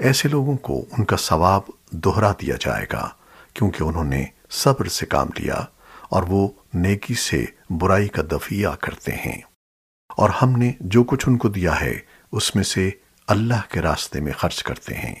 ایسے لوگوں کو ان کا ثواب دہرا دیا جائے گا، کیونکہ انہوں نے صبر سے کام لیا اور وہ نیکی سے برائی کا دفیہ کرتے ہیں۔ اور ہم نے جو کچھ ان کو دیا ہے، اس میں سے اللہ کے راستے میں خرچ کرتے ہیں۔